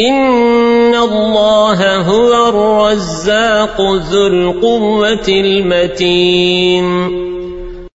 إن الله هو الرزاق ذو القوة المتين